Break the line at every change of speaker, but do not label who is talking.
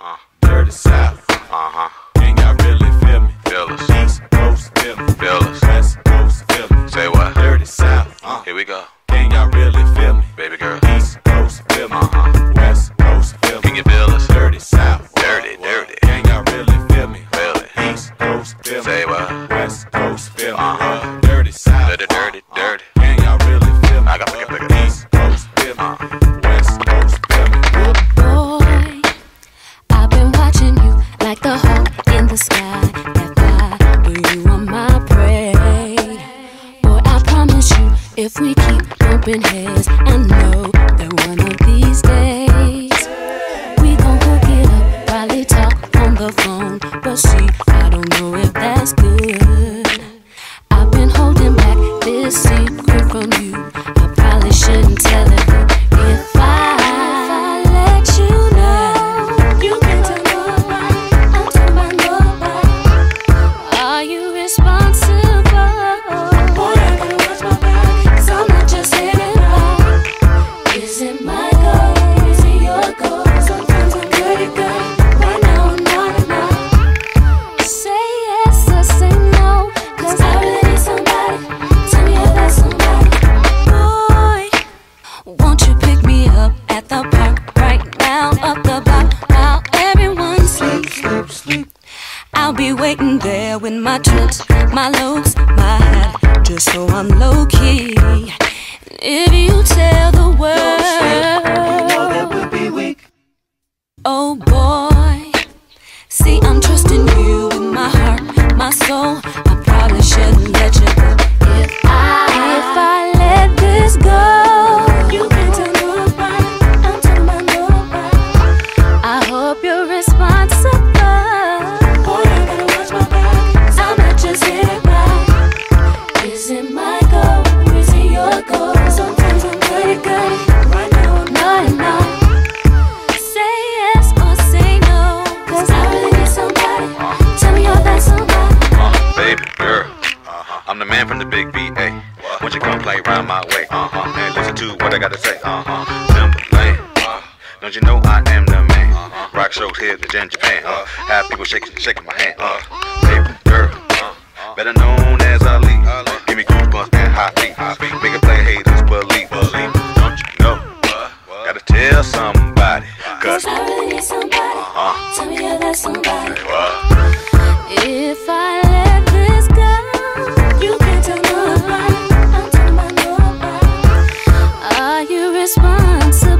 uh, dirty south, uh huh. Can y'all really feel me? Feel us. East Coast, feel. Feel us. West Coast, feel.
Say what?
Dirty south, uh.
Here we go.
Uh. Can y'all really feel me? Baby girl.
I'll be waiting there with my trips, my lows, my hat, just so I'm low key. If you tell the world, oh boy, see, I'm trusting you with my heart, my soul. I probably shouldn't let you go if I, if I let this go.
up when you come play my way. Uh huh. And listen to what I gotta say. Uh-huh. Uh huh. Simple plan. Don't you know I am the man? Uh-huh. Rock shows here in Japan. Uh, have people shaking, shaking my hand. Uh, baby girl, uh, better known as Aaliyah. Uh, give me goosebumps and high feet. Make a play haters believe. Don't you know? Uh,
gotta tell some. responsible